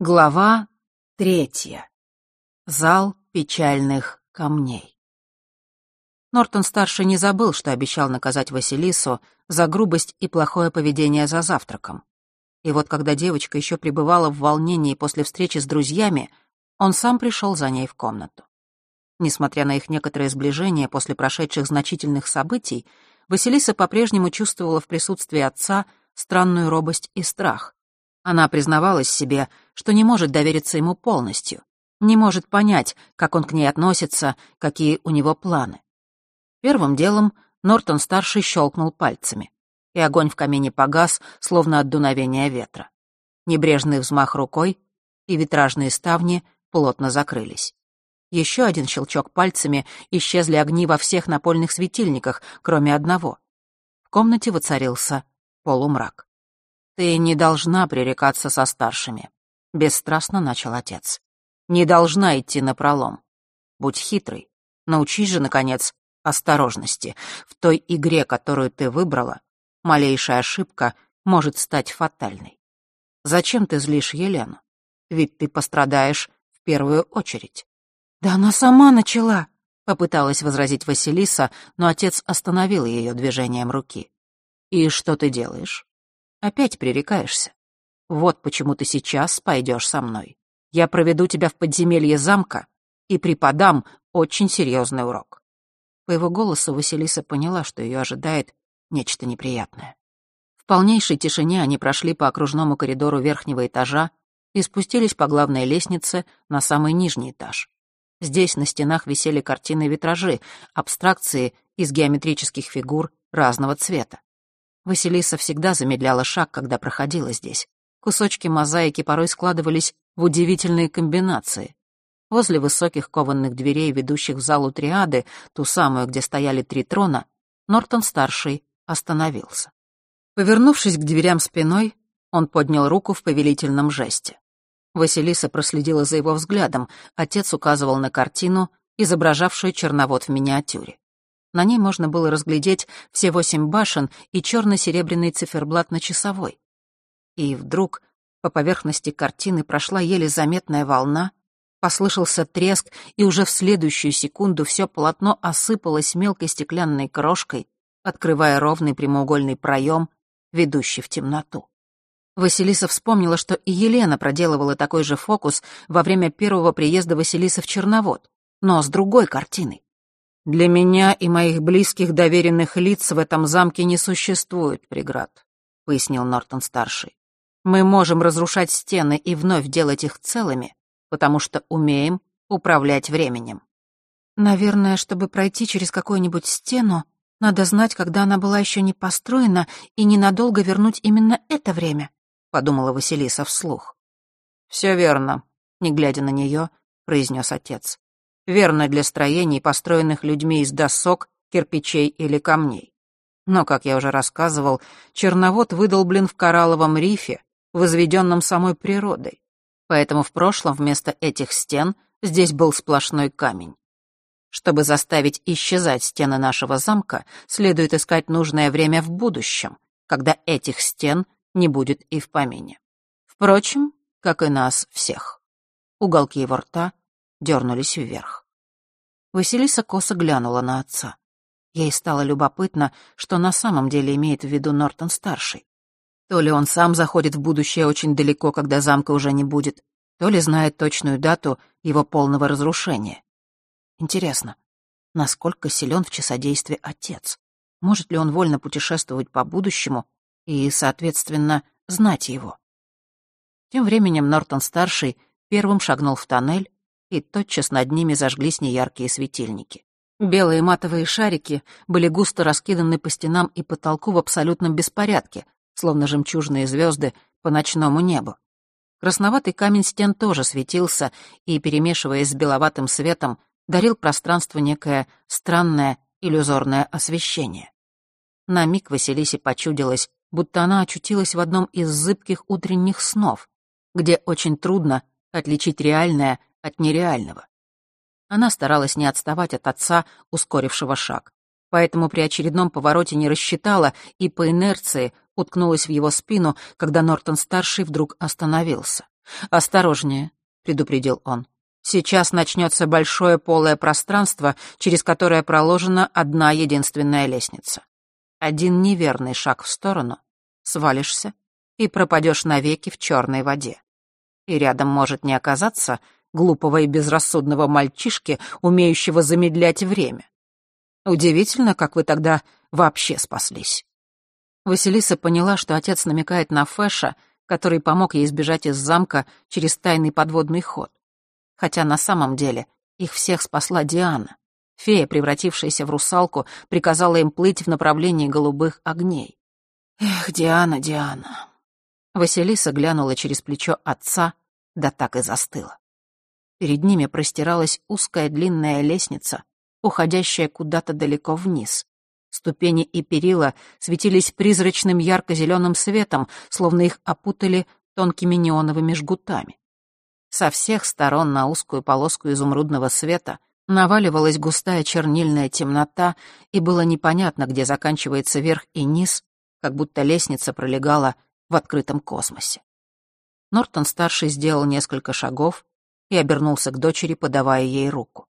Глава третья. Зал печальных камней. Нортон-старший не забыл, что обещал наказать Василису за грубость и плохое поведение за завтраком. И вот когда девочка еще пребывала в волнении после встречи с друзьями, он сам пришел за ней в комнату. Несмотря на их некоторое сближение после прошедших значительных событий, Василиса по-прежнему чувствовала в присутствии отца странную робость и страх. Она признавалась себе, что не может довериться ему полностью, не может понять, как он к ней относится, какие у него планы. Первым делом Нортон-старший щелкнул пальцами, и огонь в камине погас, словно от дуновения ветра. Небрежный взмах рукой, и витражные ставни плотно закрылись. Еще один щелчок пальцами, исчезли огни во всех напольных светильниках, кроме одного. В комнате воцарился полумрак. «Ты не должна пререкаться со старшими», — бесстрастно начал отец. «Не должна идти на пролом. Будь хитрой. Научись же, наконец, осторожности. В той игре, которую ты выбрала, малейшая ошибка может стать фатальной. Зачем ты злишь Елену? Ведь ты пострадаешь в первую очередь». «Да она сама начала», — попыталась возразить Василиса, но отец остановил ее движением руки. «И что ты делаешь? Опять пререкаешься. Вот почему ты сейчас пойдешь со мной. Я проведу тебя в подземелье замка и преподам очень серьезный урок». По его голосу Василиса поняла, что ее ожидает нечто неприятное. В полнейшей тишине они прошли по окружному коридору верхнего этажа и спустились по главной лестнице на самый нижний этаж. Здесь на стенах висели картины-витражи, абстракции из геометрических фигур разного цвета. Василиса всегда замедляла шаг, когда проходила здесь. Кусочки мозаики порой складывались в удивительные комбинации. Возле высоких кованных дверей, ведущих в залу триады, ту самую, где стояли три трона, Нортон-старший остановился. Повернувшись к дверям спиной, он поднял руку в повелительном жесте. Василиса проследила за его взглядом, отец указывал на картину, изображавшую черновод в миниатюре. На ней можно было разглядеть все восемь башен и черно-серебряный циферблат на часовой. И вдруг по поверхности картины прошла еле заметная волна, послышался треск, и уже в следующую секунду все полотно осыпалось мелкой стеклянной крошкой, открывая ровный прямоугольный проем, ведущий в темноту. Василиса вспомнила, что и Елена проделывала такой же фокус во время первого приезда Василисы в Черновод, но с другой картиной. Для меня и моих близких доверенных лиц в этом замке не существует преград, пояснил Нортон-старший. Мы можем разрушать стены и вновь делать их целыми, потому что умеем управлять временем. Наверное, чтобы пройти через какую-нибудь стену, надо знать, когда она была еще не построена, и ненадолго вернуть именно это время, подумала Василиса вслух. Все верно, не глядя на нее, произнес отец верно для строений, построенных людьми из досок, кирпичей или камней. Но, как я уже рассказывал, черновод выдолблен в коралловом рифе, возведенном самой природой. Поэтому в прошлом вместо этих стен здесь был сплошной камень. Чтобы заставить исчезать стены нашего замка, следует искать нужное время в будущем, когда этих стен не будет и в помине. Впрочем, как и нас всех. Уголки его рта дернулись вверх. Василиса косо глянула на отца. Ей стало любопытно, что на самом деле имеет в виду Нортон-старший. То ли он сам заходит в будущее очень далеко, когда замка уже не будет, то ли знает точную дату его полного разрушения. Интересно, насколько силен в часодействе отец? Может ли он вольно путешествовать по будущему и, соответственно, знать его? Тем временем Нортон-старший первым шагнул в тоннель, и тотчас над ними зажглись неяркие светильники. Белые матовые шарики были густо раскиданы по стенам и потолку в абсолютном беспорядке, словно жемчужные звезды по ночному небу. Красноватый камень стен тоже светился и, перемешиваясь с беловатым светом, дарил пространству некое странное иллюзорное освещение. На миг Василисе почудилось, будто она очутилась в одном из зыбких утренних снов, где очень трудно отличить реальное от нереального. Она старалась не отставать от отца, ускорившего шаг. Поэтому при очередном повороте не рассчитала и по инерции уткнулась в его спину, когда Нортон-старший вдруг остановился. «Осторожнее», — предупредил он. «Сейчас начнется большое полое пространство, через которое проложена одна единственная лестница. Один неверный шаг в сторону, свалишься и пропадешь навеки в черной воде. И рядом может не оказаться глупого и безрассудного мальчишки, умеющего замедлять время. Удивительно, как вы тогда вообще спаслись. Василиса поняла, что отец намекает на Фэша, который помог ей сбежать из замка через тайный подводный ход. Хотя на самом деле их всех спасла Диана. Фея, превратившаяся в русалку, приказала им плыть в направлении голубых огней. Эх, Диана, Диана. Василиса глянула через плечо отца, да так и застыла. Перед ними простиралась узкая длинная лестница, уходящая куда-то далеко вниз. Ступени и перила светились призрачным ярко-зеленым светом, словно их опутали тонкими неоновыми жгутами. Со всех сторон на узкую полоску изумрудного света наваливалась густая чернильная темнота, и было непонятно, где заканчивается верх и низ, как будто лестница пролегала в открытом космосе. Нортон-старший сделал несколько шагов и обернулся к дочери, подавая ей руку.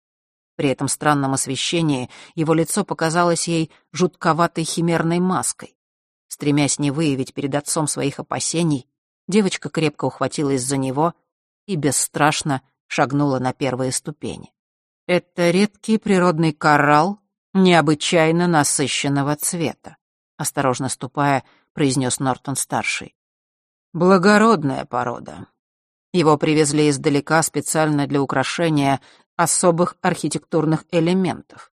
При этом странном освещении его лицо показалось ей жутковатой химерной маской. Стремясь не выявить перед отцом своих опасений, девочка крепко ухватилась за него и бесстрашно шагнула на первые ступени. Это редкий природный коралл необычайно насыщенного цвета, осторожно ступая, произнес Нортон-старший. Благородная порода. Его привезли издалека специально для украшения особых архитектурных элементов.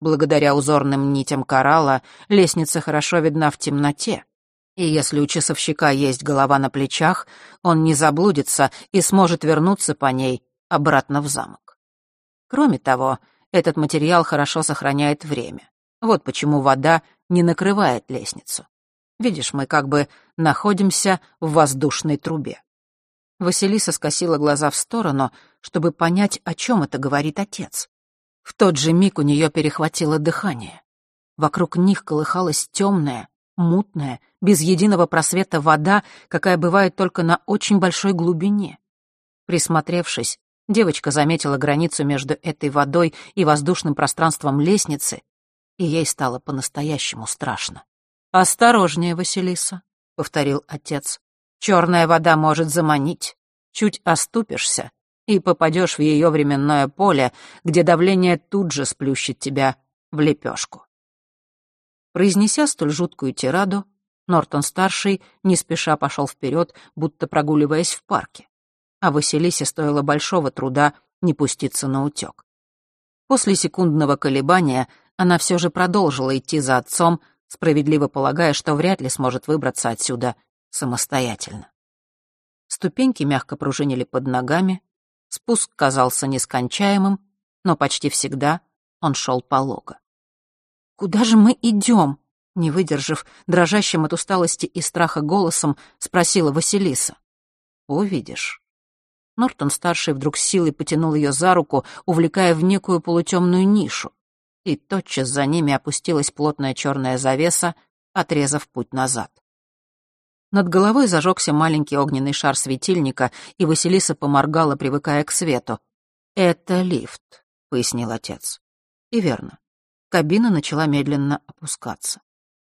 Благодаря узорным нитям коралла лестница хорошо видна в темноте, и если у часовщика есть голова на плечах, он не заблудится и сможет вернуться по ней обратно в замок. Кроме того, этот материал хорошо сохраняет время. Вот почему вода не накрывает лестницу. Видишь, мы как бы находимся в воздушной трубе. Василиса скосила глаза в сторону, чтобы понять, о чем это говорит отец. В тот же миг у нее перехватило дыхание. Вокруг них колыхалась темная, мутная, без единого просвета вода, какая бывает только на очень большой глубине. Присмотревшись, девочка заметила границу между этой водой и воздушным пространством лестницы, и ей стало по-настоящему страшно. «Осторожнее, Василиса», — повторил отец. Черная вода может заманить. Чуть оступишься и попадешь в ее временное поле, где давление тут же сплющит тебя в лепешку. Произнеся столь жуткую тираду, Нортон-старший не спеша пошел вперед, будто прогуливаясь в парке. А Василисе стоило большого труда не пуститься на утек. После секундного колебания она все же продолжила идти за отцом, справедливо полагая, что вряд ли сможет выбраться отсюда самостоятельно. Ступеньки мягко пружинили под ногами, спуск казался нескончаемым, но почти всегда он шел полого. «Куда же мы идем?» Не выдержав, дрожащим от усталости и страха голосом, спросила Василиса. «Увидишь». Нортон-старший вдруг силой потянул ее за руку, увлекая в некую полутемную нишу, и тотчас за ними опустилась плотная черная завеса, отрезав путь назад. Над головой зажегся маленький огненный шар светильника, и Василиса поморгала, привыкая к свету. «Это лифт», — пояснил отец. И верно. Кабина начала медленно опускаться.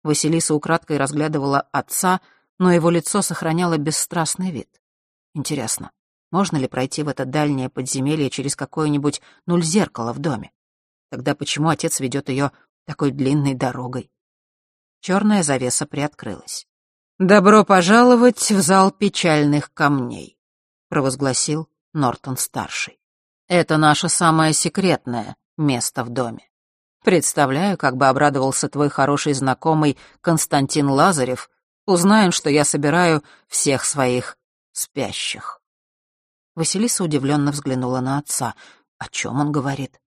Василиса украдкой разглядывала отца, но его лицо сохраняло бесстрастный вид. Интересно, можно ли пройти в это дальнее подземелье через какое-нибудь нуль зеркало в доме? Тогда почему отец ведет ее такой длинной дорогой? Черная завеса приоткрылась. «Добро пожаловать в зал печальных камней», — провозгласил Нортон-старший. «Это наше самое секретное место в доме. Представляю, как бы обрадовался твой хороший знакомый Константин Лазарев, узнаем, что я собираю всех своих спящих». Василиса удивленно взглянула на отца. О чем он говорит?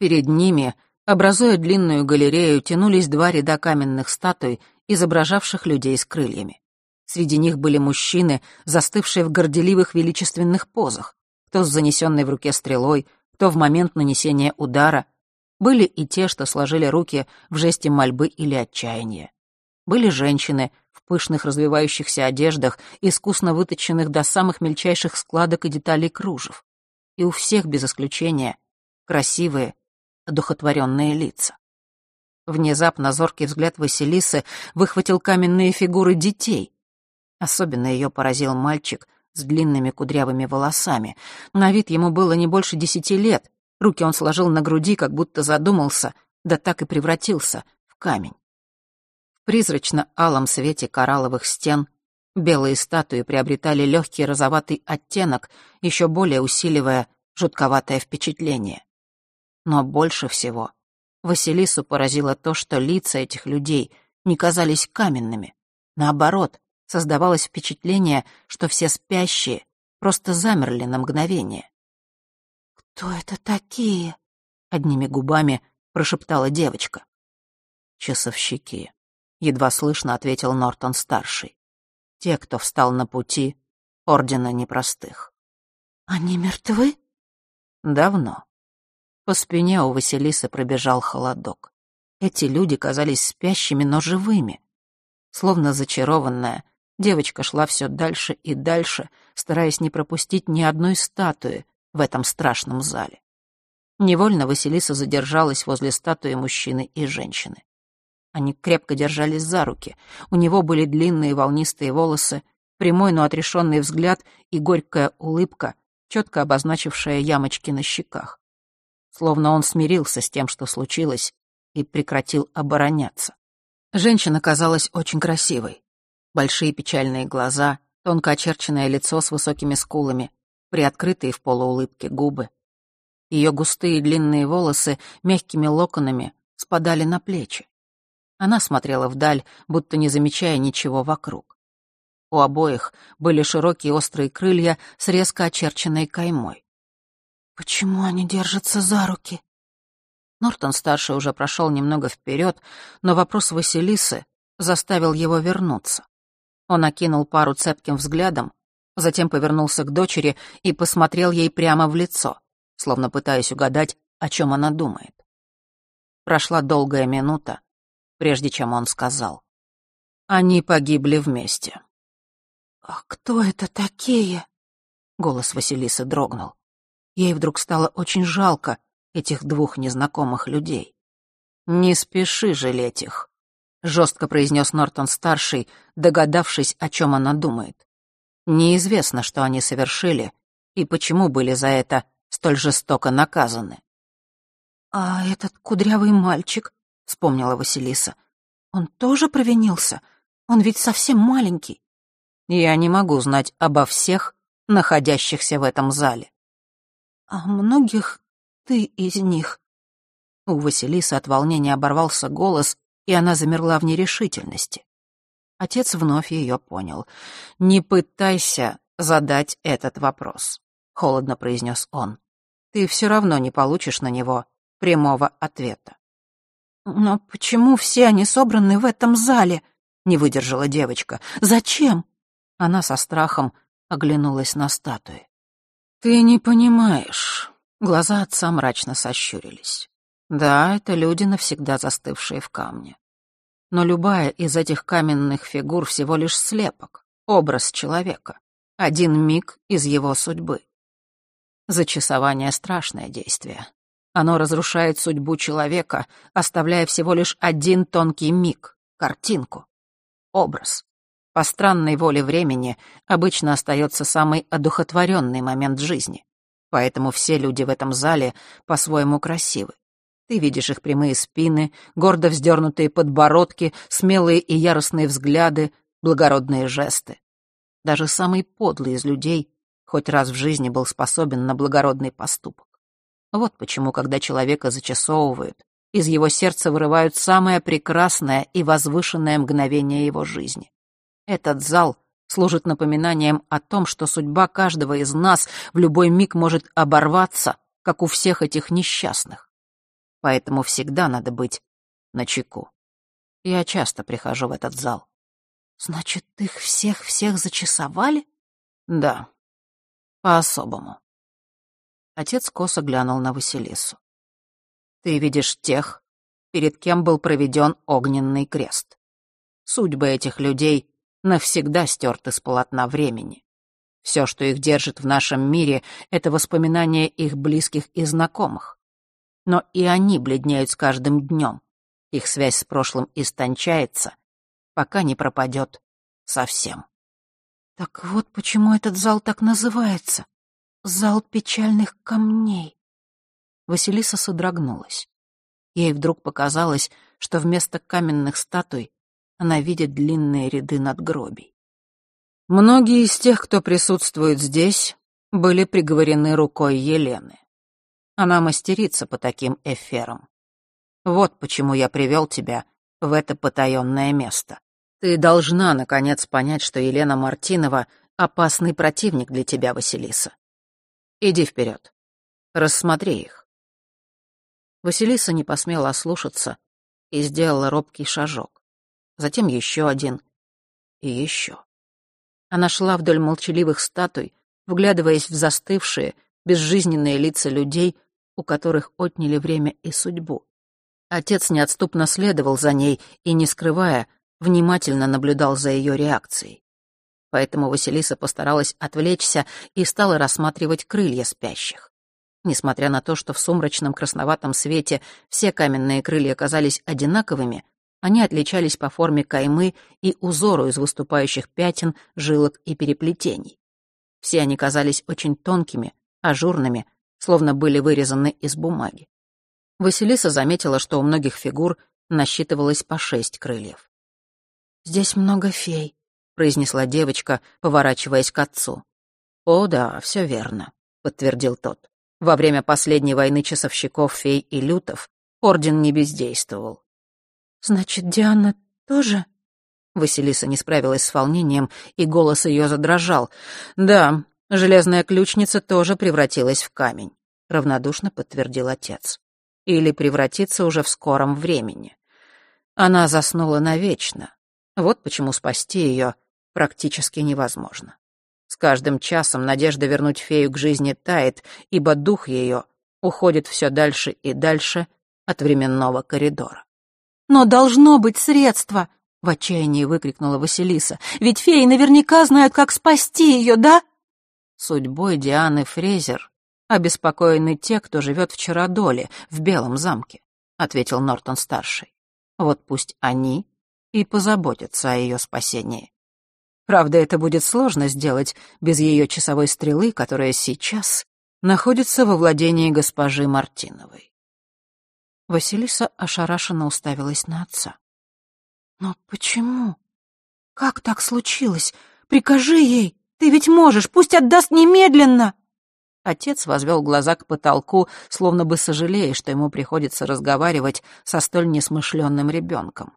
Перед ними, образуя длинную галерею, тянулись два ряда каменных статуй изображавших людей с крыльями. Среди них были мужчины, застывшие в горделивых величественных позах, кто с занесенной в руке стрелой, кто в момент нанесения удара. Были и те, что сложили руки в жесте мольбы или отчаяния. Были женщины, в пышных развивающихся одеждах, искусно выточенных до самых мельчайших складок и деталей кружев. И у всех, без исключения, красивые, одухотворенные лица. Внезапно зоркий взгляд Василисы выхватил каменные фигуры детей. Особенно ее поразил мальчик с длинными кудрявыми волосами. На вид ему было не больше десяти лет. Руки он сложил на груди, как будто задумался, да так и превратился в камень. В призрачно-алом свете коралловых стен белые статуи приобретали легкий розоватый оттенок, еще более усиливая жутковатое впечатление. Но больше всего Василису поразило то, что лица этих людей не казались каменными. Наоборот, создавалось впечатление, что все спящие просто замерли на мгновение. «Кто это такие?» — одними губами прошептала девочка. «Часовщики», — едва слышно ответил Нортон-старший. «Те, кто встал на пути Ордена Непростых». «Они мертвы?» «Давно. По спине у Василисы пробежал холодок. Эти люди казались спящими, но живыми. Словно зачарованная, девочка шла все дальше и дальше, стараясь не пропустить ни одной статуи в этом страшном зале. Невольно Василиса задержалась возле статуи мужчины и женщины. Они крепко держались за руки. У него были длинные волнистые волосы, прямой, но отрешенный взгляд и горькая улыбка, четко обозначившая ямочки на щеках словно он смирился с тем, что случилось, и прекратил обороняться. Женщина казалась очень красивой. Большие печальные глаза, тонко очерченное лицо с высокими скулами, приоткрытые в полуулыбке губы. Ее густые длинные волосы мягкими локонами спадали на плечи. Она смотрела вдаль, будто не замечая ничего вокруг. У обоих были широкие острые крылья с резко очерченной каймой. Почему они держатся за руки? Нортон-старший уже прошел немного вперед, но вопрос Василисы заставил его вернуться. Он окинул пару цепким взглядом, затем повернулся к дочери и посмотрел ей прямо в лицо, словно пытаясь угадать, о чем она думает. Прошла долгая минута, прежде чем он сказал. Они погибли вместе. «А кто это такие?» Голос Василисы дрогнул. Ей вдруг стало очень жалко этих двух незнакомых людей. «Не спеши жалеть их», — жестко произнес Нортон-старший, догадавшись, о чем она думает. «Неизвестно, что они совершили и почему были за это столь жестоко наказаны». «А этот кудрявый мальчик», — вспомнила Василиса, — «он тоже провинился? Он ведь совсем маленький». «Я не могу знать обо всех, находящихся в этом зале. «А многих ты из них?» У Василисы от волнения оборвался голос, и она замерла в нерешительности. Отец вновь ее понял. «Не пытайся задать этот вопрос», — холодно произнес он. «Ты все равно не получишь на него прямого ответа». «Но почему все они собраны в этом зале?» — не выдержала девочка. «Зачем?» Она со страхом оглянулась на статуи. «Ты не понимаешь». Глаза отца мрачно сощурились. Да, это люди, навсегда застывшие в камне. Но любая из этих каменных фигур всего лишь слепок, образ человека, один миг из его судьбы. Зачасование — страшное действие. Оно разрушает судьбу человека, оставляя всего лишь один тонкий миг, картинку, образ по странной воле времени обычно остается самый одухотворенный момент жизни. Поэтому все люди в этом зале по-своему красивы. Ты видишь их прямые спины, гордо вздернутые подбородки, смелые и яростные взгляды, благородные жесты. Даже самый подлый из людей хоть раз в жизни был способен на благородный поступок. Вот почему, когда человека зачасовывают, из его сердца вырывают самое прекрасное и возвышенное мгновение его жизни. Этот зал служит напоминанием о том, что судьба каждого из нас в любой миг может оборваться, как у всех этих несчастных. Поэтому всегда надо быть начеку. Я часто прихожу в этот зал. Значит, их всех-всех зачесовали? Да, по-особому. Отец косо глянул на Василису. Ты видишь тех, перед кем был проведен огненный крест. Судьбы этих людей навсегда стерты с полотна времени. Все, что их держит в нашем мире, — это воспоминания их близких и знакомых. Но и они бледнеют с каждым днем. Их связь с прошлым истончается, пока не пропадет совсем. Так вот почему этот зал так называется. Зал печальных камней. Василиса содрогнулась. Ей вдруг показалось, что вместо каменных статуй она видит длинные ряды надгробий. Многие из тех, кто присутствует здесь, были приговорены рукой Елены. Она мастерица по таким эфирам. Вот почему я привел тебя в это потаенное место. Ты должна, наконец, понять, что Елена Мартинова — опасный противник для тебя, Василиса. Иди вперед. Рассмотри их. Василиса не посмела ослушаться и сделала робкий шажок. Затем еще один и еще. Она шла вдоль молчаливых статуй, вглядываясь в застывшие, безжизненные лица людей, у которых отняли время и судьбу. Отец неотступно следовал за ней и, не скрывая, внимательно наблюдал за ее реакцией. Поэтому Василиса постаралась отвлечься и стала рассматривать крылья спящих. Несмотря на то, что в сумрачном красноватом свете все каменные крылья казались одинаковыми, они отличались по форме каймы и узору из выступающих пятен, жилок и переплетений. Все они казались очень тонкими, ажурными, словно были вырезаны из бумаги. Василиса заметила, что у многих фигур насчитывалось по шесть крыльев. «Здесь много фей», — произнесла девочка, поворачиваясь к отцу. «О да, все верно», — подтвердил тот. «Во время последней войны часовщиков, фей и лютов орден не бездействовал. «Значит, Диана тоже?» Василиса не справилась с волнением, и голос ее задрожал. «Да, железная ключница тоже превратилась в камень», — равнодушно подтвердил отец. «Или превратится уже в скором времени. Она заснула навечно. Вот почему спасти ее практически невозможно. С каждым часом надежда вернуть фею к жизни тает, ибо дух ее уходит все дальше и дальше от временного коридора. «Но должно быть средство!» — в отчаянии выкрикнула Василиса. «Ведь феи наверняка знают, как спасти ее, да?» Судьбой Дианы Фрейзер обеспокоены те, кто живет в Чародоле, в Белом замке, — ответил Нортон-старший. Вот пусть они и позаботятся о ее спасении. Правда, это будет сложно сделать без ее часовой стрелы, которая сейчас находится во владении госпожи Мартиновой. Василиса ошарашенно уставилась на отца. «Но почему? Как так случилось? Прикажи ей! Ты ведь можешь! Пусть отдаст немедленно!» Отец возвел глаза к потолку, словно бы сожалея, что ему приходится разговаривать со столь несмышленным ребенком.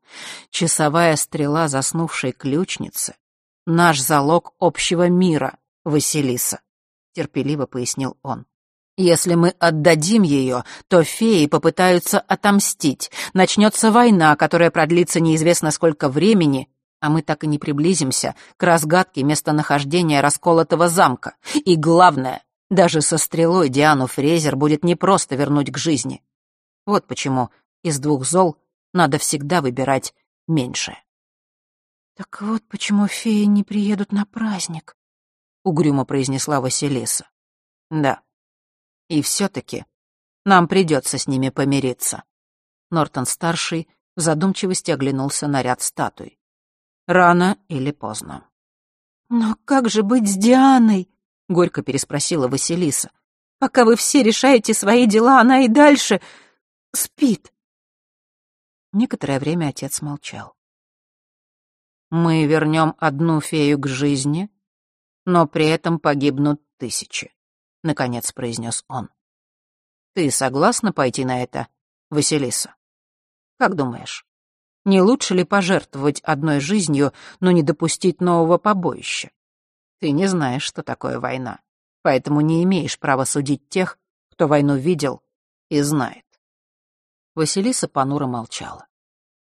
Часовая стрела заснувшей ключницы — наш залог общего мира, Василиса, — терпеливо пояснил он. Если мы отдадим ее, то феи попытаются отомстить. Начнется война, которая продлится неизвестно сколько времени, а мы так и не приблизимся к разгадке местонахождения расколотого замка. И главное, даже со стрелой Диану Фрезер будет непросто вернуть к жизни. Вот почему из двух зол надо всегда выбирать меньшее. «Так вот почему феи не приедут на праздник», — угрюмо произнесла Василиса. «Да», и все-таки нам придется с ними помириться. Нортон-старший в задумчивости оглянулся на ряд статуй. Рано или поздно. «Но как же быть с Дианой?» — горько переспросила Василиса. «Пока вы все решаете свои дела, она и дальше спит». Некоторое время отец молчал. «Мы вернем одну фею к жизни, но при этом погибнут тысячи. — наконец произнес он. «Ты согласна пойти на это, Василиса? Как думаешь, не лучше ли пожертвовать одной жизнью, но не допустить нового побоища? Ты не знаешь, что такое война, поэтому не имеешь права судить тех, кто войну видел и знает». Василиса понуро молчала.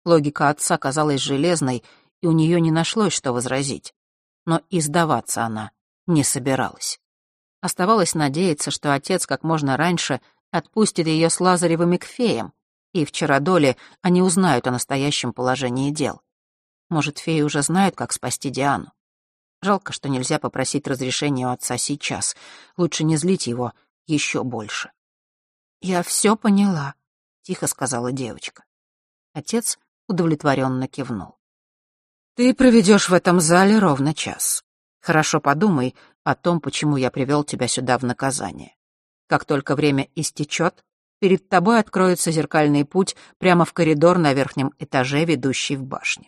Логика отца казалась железной, и у нее не нашлось, что возразить. Но и сдаваться она не собиралась. Оставалось надеяться, что отец как можно раньше отпустит ее с Лазаревыми к феям, и в Чародоле они узнают о настоящем положении дел. Может, феи уже знают, как спасти Диану. Жалко, что нельзя попросить разрешения у отца сейчас. Лучше не злить его еще больше. «Я все поняла», — тихо сказала девочка. Отец удовлетворенно кивнул. «Ты проведешь в этом зале ровно час. Хорошо подумай о том, почему я привел тебя сюда в наказание. Как только время истечет, перед тобой откроется зеркальный путь прямо в коридор на верхнем этаже, ведущий в башню.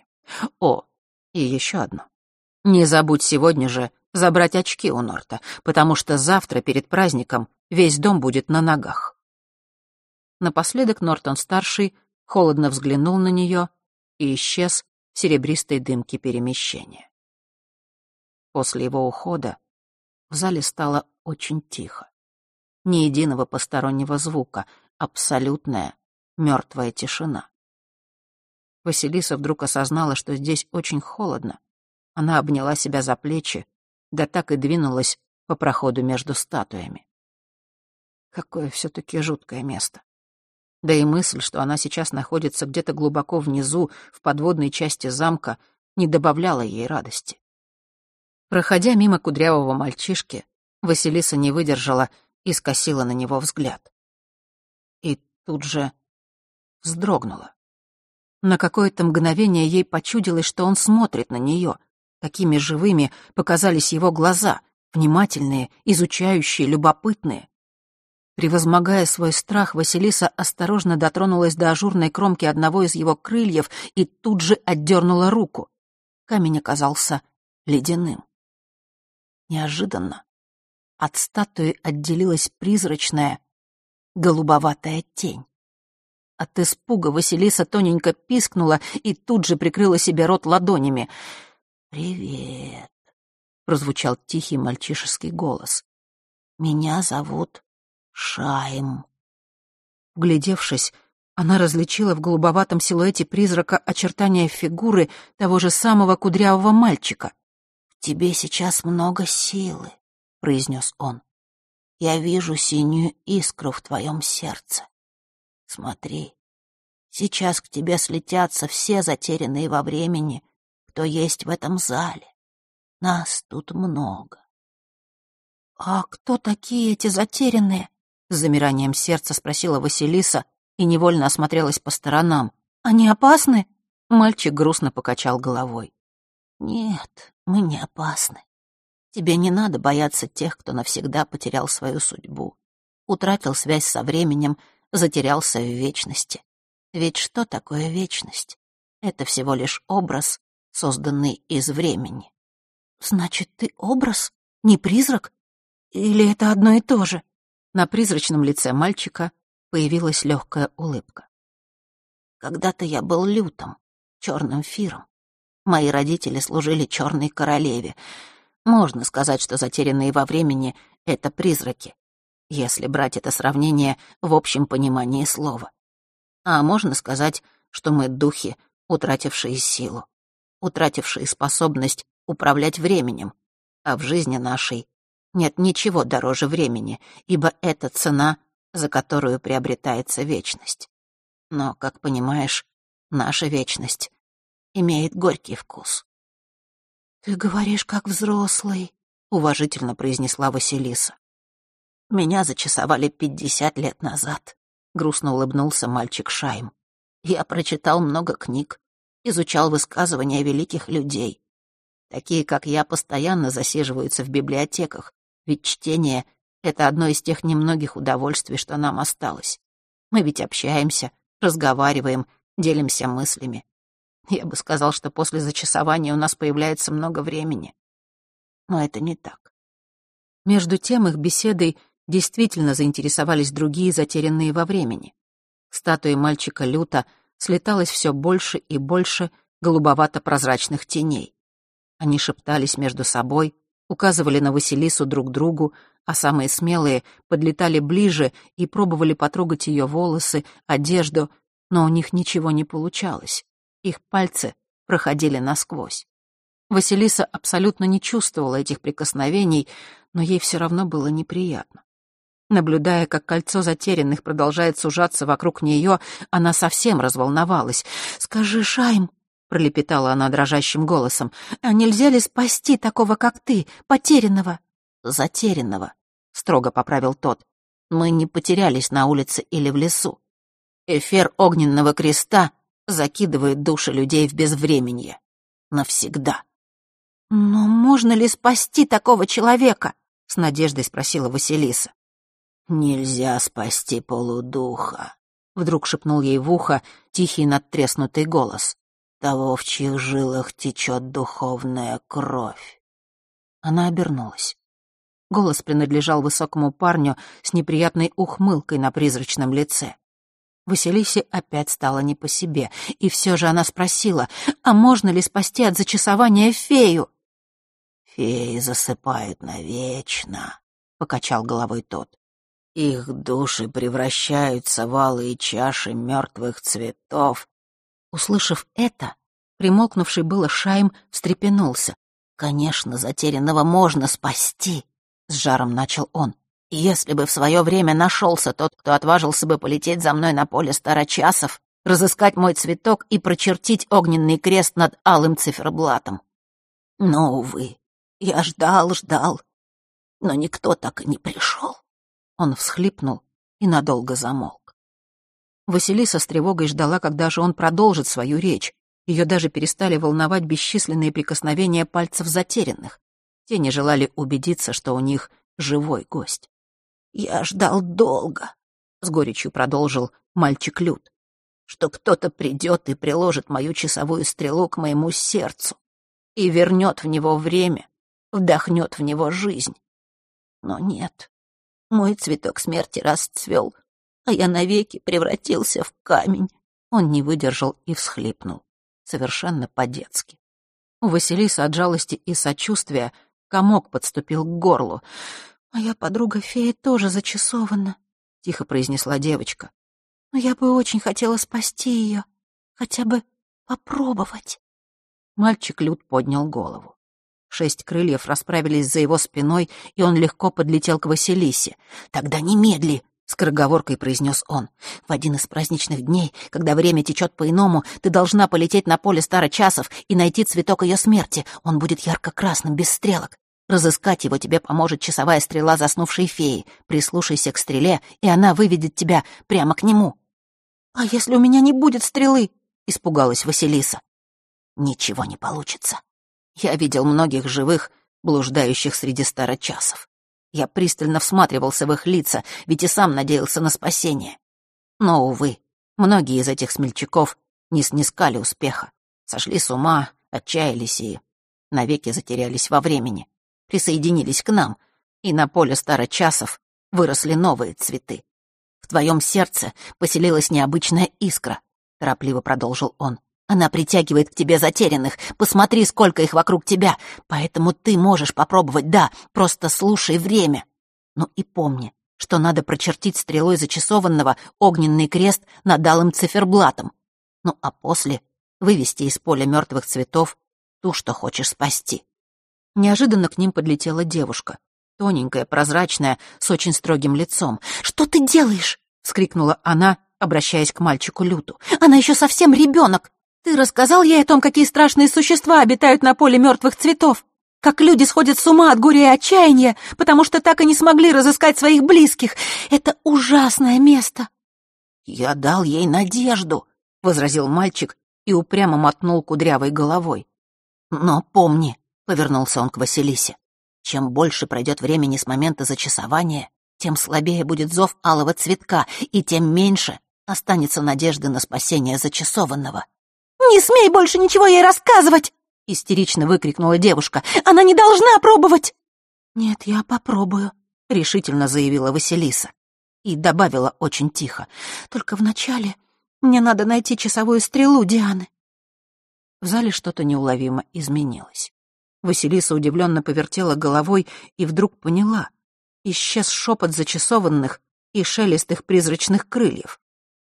О, и еще одно. Не забудь сегодня же забрать очки у Норта, потому что завтра перед праздником весь дом будет на ногах. Напоследок Нортон-старший холодно взглянул на нее и исчез в серебристой дымке перемещения. После его ухода в зале стало очень тихо. Ни единого постороннего звука, абсолютная мертвая тишина. Василиса вдруг осознала, что здесь очень холодно. Она обняла себя за плечи, да так и двинулась по проходу между статуями. Какое все-таки жуткое место. Да и мысль, что она сейчас находится где-то глубоко внизу, в подводной части замка, не добавляла ей радости. Проходя мимо кудрявого мальчишки, Василиса не выдержала и скосила на него взгляд. И тут же вздрогнула. На какое-то мгновение ей почудилось, что он смотрит на нее. Такими живыми показались его глаза, внимательные, изучающие, любопытные. Превозмогая свой страх, Василиса осторожно дотронулась до ажурной кромки одного из его крыльев и тут же отдернула руку. Камень оказался ледяным. Неожиданно от статуи отделилась призрачная голубоватая тень. От испуга Василиса тоненько пискнула и тут же прикрыла себе рот ладонями. «Привет», — прозвучал тихий мальчишеский голос. «Меня зовут Шайм». Вглядевшись, она различила в голубоватом силуэте призрака очертания фигуры того же самого кудрявого мальчика. «В тебе сейчас много силы», — произнес он. «Я вижу синюю искру в твоем сердце. Смотри, сейчас к тебе слетятся все затерянные во времени, кто есть в этом зале. Нас тут много. «А кто такие эти затерянные?» — с замиранием сердца спросила Василиса и невольно осмотрелась по сторонам. «Они опасны?» Мальчик грустно покачал головой. «Нет, мы не опасны. Тебе не надо бояться тех, кто навсегда потерял свою судьбу, утратил связь со временем затерялся в вечности. Ведь что такое вечность? Это всего лишь образ, созданный из времени. Значит, ты образ, не призрак? Или это одно и то же? На призрачном лице мальчика появилась легкая улыбка. Когда-то я был лютом, черным фиром. Мои родители служили черной королеве. Можно сказать, что затерянные во времени — это призраки если брать это сравнение в общем понимании слова. А можно сказать, что мы духи, утратившие силу, утратившие способность управлять временем, а в жизни нашей нет ничего дороже времени, ибо это цена, за которую приобретается вечность. Но, как понимаешь, наша вечность имеет горький вкус. «Ты говоришь, как взрослый», — уважительно произнесла Василиса. Меня зачесовали пятьдесят лет назад», — грустно улыбнулся мальчик Шайм. «Я прочитал много книг, изучал высказывания великих людей. Такие, как я, постоянно засиживаются в библиотеках, ведь чтение — это одно из тех немногих удовольствий, что нам осталось. Мы ведь общаемся, разговариваем, делимся мыслями. Я бы сказал, что после зачасования у нас появляется много времени. Но это не так. Между тем их беседой действительно заинтересовались другие, затерянные во времени. К мальчика Люта слеталось все больше и больше голубовато-прозрачных теней. Они шептались между собой, указывали на Василису друг другу, а самые смелые подлетали ближе и пробовали потрогать ее волосы, одежду, но у них ничего не получалось. Их пальцы проходили насквозь. Василиса абсолютно не чувствовала этих прикосновений, но ей все равно было неприятно. Наблюдая, как кольцо затерянных продолжает сужаться вокруг нее, она совсем разволновалась. «Скажи, Шайм, пролепетала она дрожащим голосом. «А нельзя ли спасти такого, как ты, потерянного?» «Затерянного», — строго поправил тот. «Мы не потерялись на улице или в лесу. Эфир огненного креста закидывает души людей в безвременье. Навсегда». «Но можно ли спасти такого человека?» — с надеждой спросила Василиса. «Нельзя спасти полудуха», — вдруг шепнул ей в ухо тихий надтреснутый голос того, в чьих жилах течет духовная кровь. Она обернулась. Голос принадлежал высокому парню с неприятной ухмылкой на призрачном лице. Василисе опять стало не по себе, и все же она спросила, а можно ли спасти от зачасования фею? «Феи засыпают навечно», — покачал головой тот. «Их души превращаются в алые чаши мертвых цветов, Услышав это, примолкнувший было Шайм встрепенулся. «Конечно, затерянного можно спасти», — с жаром начал он. «Если бы в свое время нашелся тот, кто отважился бы полететь за мной на поле старочасов, разыскать мой цветок и прочертить огненный крест над алым циферблатом. Но, увы, я ждал, ждал, но никто так и не пришел». Он всхлипнул и надолго замолк. Василиса с тревогой ждала, когда же он продолжит свою речь. Ее даже перестали волновать бесчисленные прикосновения пальцев затерянных. Те не желали убедиться, что у них живой гость. «Я ждал долго», — с горечью продолжил мальчик Люд, «что кто-то придет и приложит мою часовую стрелу к моему сердцу и вернет в него время, вдохнет в него жизнь. Но нет, мой цветок смерти расцвел а я навеки превратился в камень. Он не выдержал и всхлипнул. Совершенно по-детски. У Василисы от жалости и сочувствия комок подступил к горлу. «Моя подруга-фея тоже зачасована», — тихо произнесла девочка. «Но я бы очень хотела спасти ее, хотя бы попробовать». Мальчик Люд поднял голову. Шесть крыльев расправились за его спиной, и он легко подлетел к Василисе. «Тогда немедли!» скороговоркой произнес он. «В один из праздничных дней, когда время течет по-иному, ты должна полететь на поле старочасов и найти цветок ее смерти. Он будет ярко-красным, без стрелок. Разыскать его тебе поможет часовая стрела заснувшей феи. Прислушайся к стреле, и она выведет тебя прямо к нему». «А если у меня не будет стрелы?» — испугалась Василиса. «Ничего не получится. Я видел многих живых, блуждающих среди старочасов. Я пристально всматривался в их лица, ведь и сам надеялся на спасение. Но, увы, многие из этих смельчаков не снискали успеха, сошли с ума, отчаялись и навеки затерялись во времени, присоединились к нам, и на поле старочасов выросли новые цветы. В твоем сердце поселилась необычная искра, торопливо продолжил он. Она притягивает к тебе затерянных. Посмотри, сколько их вокруг тебя. Поэтому ты можешь попробовать, да, просто слушай время. Ну и помни, что надо прочертить стрелой зачасованного огненный крест над алым циферблатом. Ну а после вывести из поля мертвых цветов ту, что хочешь спасти. Неожиданно к ним подлетела девушка. Тоненькая, прозрачная, с очень строгим лицом. «Что ты делаешь?» — вскрикнула она, обращаясь к мальчику Люту. «Она еще совсем ребенок!» Ты рассказал ей о том, какие страшные существа обитают на поле мертвых цветов? Как люди сходят с ума от горя и отчаяния, потому что так и не смогли разыскать своих близких. Это ужасное место. Я дал ей надежду, — возразил мальчик и упрямо мотнул кудрявой головой. Но помни, — повернулся он к Василисе, — чем больше пройдет времени с момента зачасования, тем слабее будет зов алого цветка, и тем меньше останется надежды на спасение зачасованного. «Не смей больше ничего ей рассказывать!» — истерично выкрикнула девушка. «Она не должна пробовать!» «Нет, я попробую», — решительно заявила Василиса. И добавила очень тихо. «Только вначале мне надо найти часовую стрелу Дианы». В зале что-то неуловимо изменилось. Василиса удивленно повертела головой и вдруг поняла. Исчез шепот зачасованных и шелест их призрачных крыльев.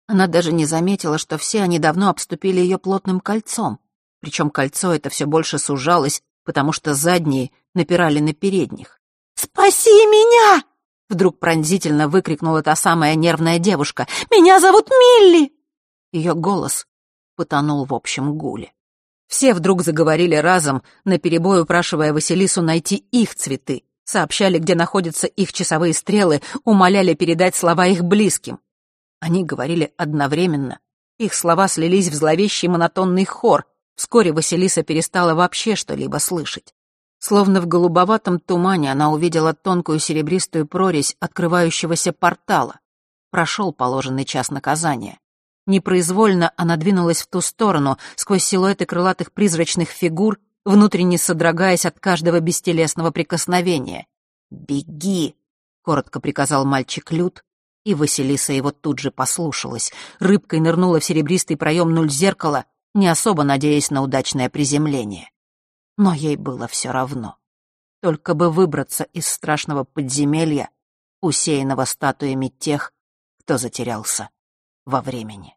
Она даже не заметила, что все они давно обступили ее плотным кольцом. Причем кольцо это все больше сужалось, потому что задние напирали на передних. «Спаси меня!» — вдруг пронзительно выкрикнула та самая нервная девушка. «Меня зовут Милли!» Ее голос потонул в общем гуле. Все вдруг заговорили разом, наперебой упрашивая Василису найти их цветы, сообщали, где находятся их часовые стрелы, умоляли передать слова их близким. Они говорили одновременно. Их слова слились в зловещий монотонный хор. Вскоре Василиса перестала вообще что-либо слышать. Словно в голубоватом тумане она увидела тонкую серебристую прорезь открывающегося портала. Прошел положенный час наказания. Непроизвольно она двинулась в ту сторону, сквозь силуэты крылатых призрачных фигур, внутренне содрогаясь от каждого бестелесного прикосновения. «Беги!» — коротко приказал мальчик Люд, и Василиса его тут же послушалась. Рыбкой нырнула в серебристый проем нуль зеркала, не особо надеясь на удачное приземление. Но ей было все равно. Только бы выбраться из страшного подземелья, усеянного статуями тех, кто затерялся во времени.